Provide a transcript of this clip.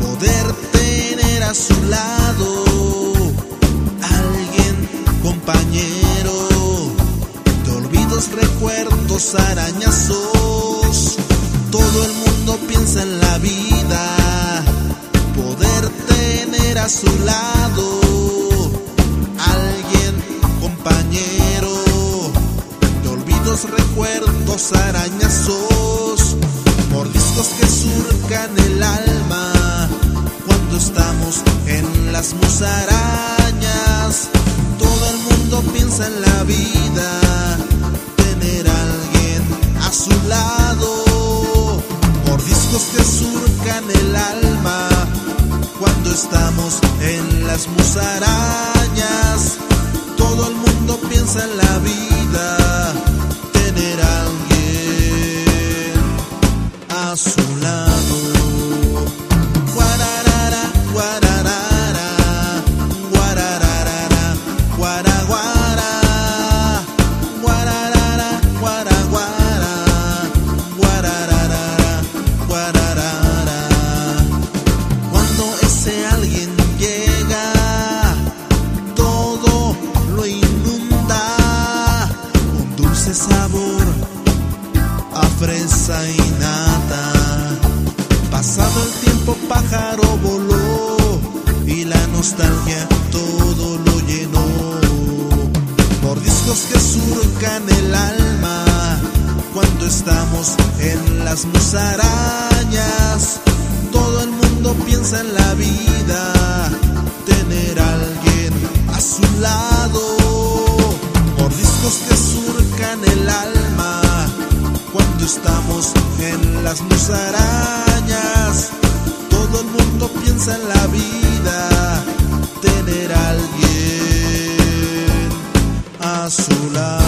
poder tener a su lado alguien, compañero, de olvidos, recuerdos, arañazos. Todo el mundo piensa en la vida, poder tener a su lado alguien, compañero, de olvidos, recuerdos, arañazos mordiscos que surcan el alma cuando estamos en las musarañas. Todo el mundo piensa en la vida, tener a alguien a su lado, mordiscos que surcan el alma cuando estamos en las musarañas. Todo el mundo piensa en la vida, su lado. Guararara, guararara, guararara, guara, guara. Guararara, guara, guara, guararara, guararara. Cuando ese alguien llega, todo lo inunda. Un dulce sabor a fresa y nata. Pájaro voló y la nostalgia todo lo llenó. Mordiscos que surcan el alma cuando estamos en las musarañas. Todo el mundo piensa en la vida, tener a alguien a su lado. Mordiscos que surcan el alma cuando estamos en las musarañas. tener a alguien a su lado.